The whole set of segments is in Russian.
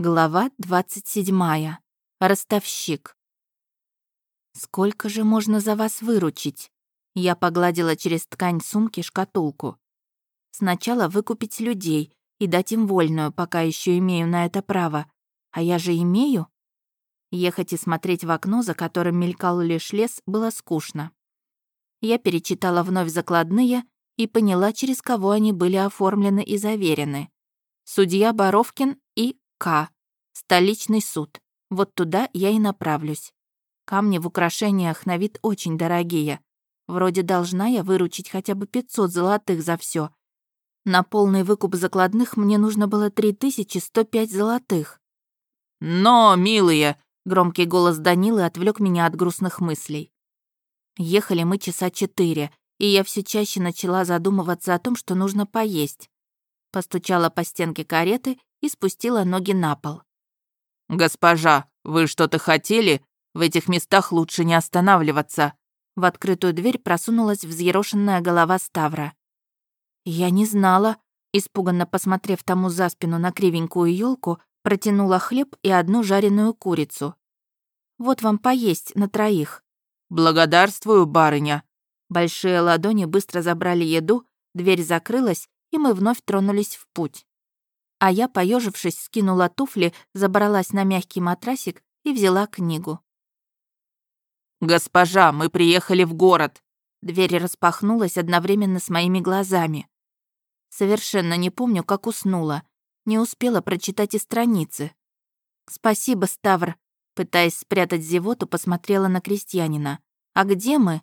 Глава 27. Ростовщик. «Сколько же можно за вас выручить?» Я погладила через ткань сумки шкатулку. «Сначала выкупить людей и дать им вольную, пока еще имею на это право. А я же имею?» Ехать и смотреть в окно, за которым мелькал лишь лес, было скучно. Я перечитала вновь закладные и поняла, через кого они были оформлены и заверены. Судья Боровкин к. Столичный суд. Вот туда я и направлюсь. Камни в украшениях на вид очень дорогие. Вроде должна я выручить хотя бы 500 золотых за все. На полный выкуп закладных мне нужно было 3105 золотых. «Но, милые!» — громкий голос Данилы отвлек меня от грустных мыслей. Ехали мы часа четыре, и я все чаще начала задумываться о том, что нужно поесть. Постучала по стенке кареты и спустила ноги на пол. «Госпожа, вы что-то хотели? В этих местах лучше не останавливаться». В открытую дверь просунулась взъерошенная голова Ставра. «Я не знала», испуганно посмотрев тому за спину на кривенькую елку, протянула хлеб и одну жареную курицу. «Вот вам поесть на троих». «Благодарствую, барыня». Большие ладони быстро забрали еду, дверь закрылась, и мы вновь тронулись в путь. А я, поежившись, скинула туфли, забралась на мягкий матрасик и взяла книгу. «Госпожа, мы приехали в город!» Дверь распахнулась одновременно с моими глазами. Совершенно не помню, как уснула. Не успела прочитать и страницы. «Спасибо, Ставр», пытаясь спрятать зевоту, посмотрела на крестьянина. «А где мы?»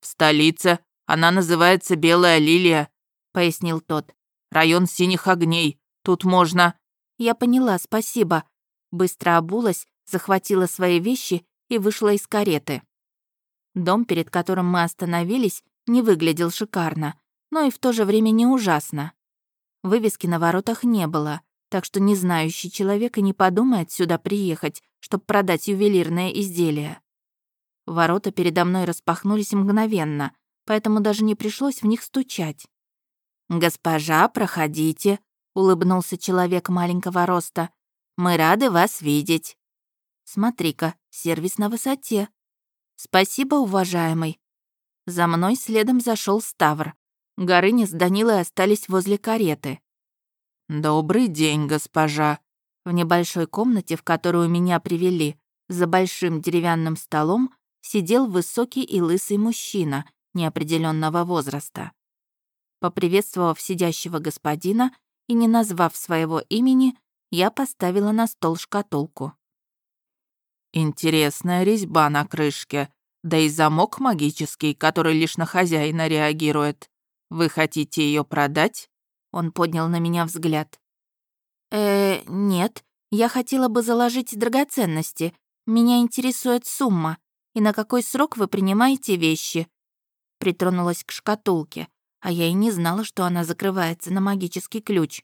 «В столице. Она называется Белая Лилия», — пояснил тот. «Район синих огней. Тут можно...» «Я поняла, спасибо». Быстро обулась, захватила свои вещи и вышла из кареты. Дом, перед которым мы остановились, не выглядел шикарно, но и в то же время не ужасно. Вывески на воротах не было, так что не знающий человек и не подумает сюда приехать, чтобы продать ювелирное изделие. Ворота передо мной распахнулись мгновенно, поэтому даже не пришлось в них стучать. «Госпожа, проходите», улыбнулся человек маленького роста. Мы рады вас видеть. Смотри-ка, сервис на высоте. Спасибо, уважаемый. За мной следом зашел Ставр. Горыня с Данилой остались возле кареты. «Добрый день, госпожа». В небольшой комнате, в которую меня привели, за большим деревянным столом сидел высокий и лысый мужчина неопределенного возраста. Поприветствовав сидящего господина, и, не назвав своего имени, я поставила на стол шкатулку. «Интересная резьба на крышке, да и замок магический, который лишь на хозяина реагирует. Вы хотите ее продать?» Он поднял на меня взгляд. «Э, нет, я хотела бы заложить драгоценности. Меня интересует сумма. И на какой срок вы принимаете вещи?» Притронулась к шкатулке, а я и не знала, что она закрывается на магический ключ.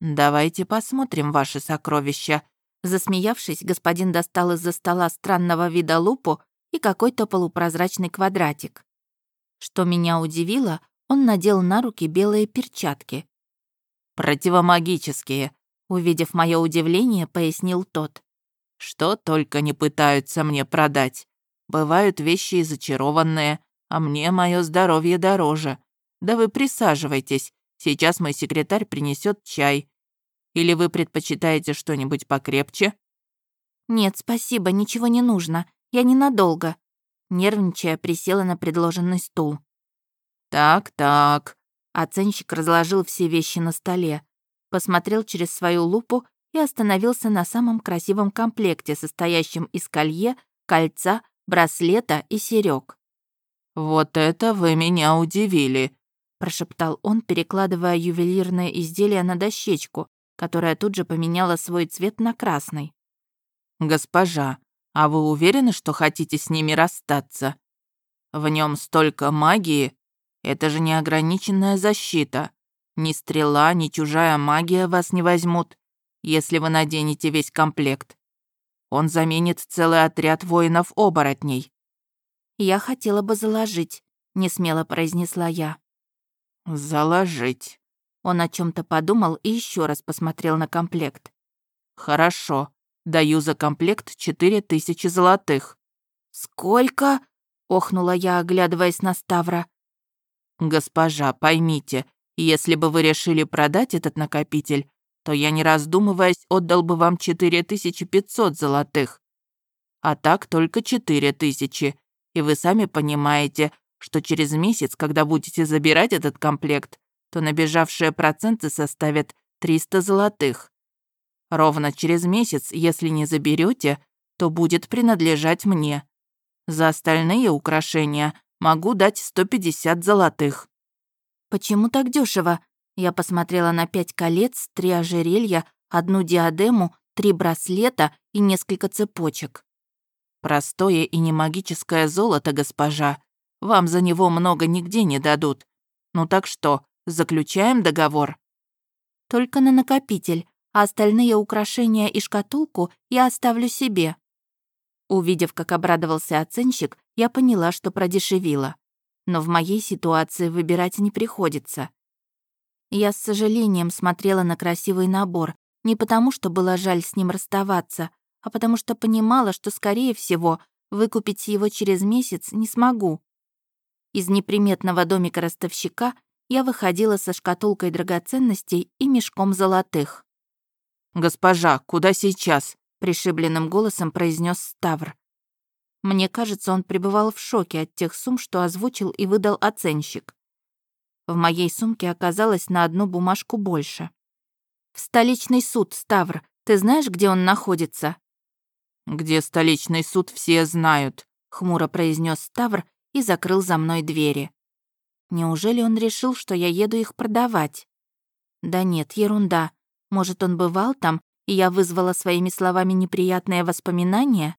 «Давайте посмотрим ваши сокровища». Засмеявшись, господин достал из-за стола странного вида лупу и какой-то полупрозрачный квадратик. Что меня удивило, он надел на руки белые перчатки. «Противомагические», — увидев мое удивление, пояснил тот. «Что только не пытаются мне продать. Бывают вещи зачарованные, а мне мое здоровье дороже. Да вы присаживайтесь, сейчас мой секретарь принесет чай. Или вы предпочитаете что-нибудь покрепче?» «Нет, спасибо, ничего не нужно. Я ненадолго». Нервничая, присела на предложенный стул. «Так-так». Оценщик разложил все вещи на столе, посмотрел через свою лупу и остановился на самом красивом комплекте, состоящем из колье, кольца, браслета и серёг. «Вот это вы меня удивили», прошептал он, перекладывая ювелирное изделие на дощечку, которая тут же поменяла свой цвет на красный. «Госпожа, а вы уверены, что хотите с ними расстаться? В нем столько магии. Это же неограниченная защита. Ни стрела, ни чужая магия вас не возьмут, если вы наденете весь комплект. Он заменит целый отряд воинов-оборотней». «Я хотела бы заложить», — несмело произнесла я. «Заложить». Он о чем то подумал и еще раз посмотрел на комплект. Хорошо. Даю за комплект четыре тысячи золотых. Сколько? охнула я, оглядываясь на Ставра. Госпожа, поймите, если бы вы решили продать этот накопитель, то я, не раздумываясь, отдал бы вам 4500 золотых. А так только 4000. И вы сами понимаете, что через месяц, когда будете забирать этот комплект, то набежавшие проценты составят 300 золотых. Ровно через месяц, если не заберете, то будет принадлежать мне. За остальные украшения могу дать 150 золотых». «Почему так дешево? Я посмотрела на пять колец, три ожерелья, одну диадему, три браслета и несколько цепочек. «Простое и не магическое золото, госпожа. Вам за него много нигде не дадут. Ну так что, заключаем договор?» «Только на накопитель, а остальные украшения и шкатулку я оставлю себе». Увидев, как обрадовался оценщик, я поняла, что продешевила. Но в моей ситуации выбирать не приходится. Я с сожалением смотрела на красивый набор, не потому что было жаль с ним расставаться, а потому что понимала, что, скорее всего, выкупить его через месяц не смогу. Из неприметного домика ростовщика я выходила со шкатулкой драгоценностей и мешком золотых. «Госпожа, куда сейчас?» пришибленным голосом произнес Ставр. Мне кажется, он пребывал в шоке от тех сумм, что озвучил и выдал оценщик. В моей сумке оказалось на одну бумажку больше. «В столичный суд, Ставр. Ты знаешь, где он находится?» «Где столичный суд, все знают», — хмуро произнес Ставр и закрыл за мной двери. Неужели он решил, что я еду их продавать? Да нет, ерунда. Может, он бывал там и я вызвала своими словами неприятные воспоминания?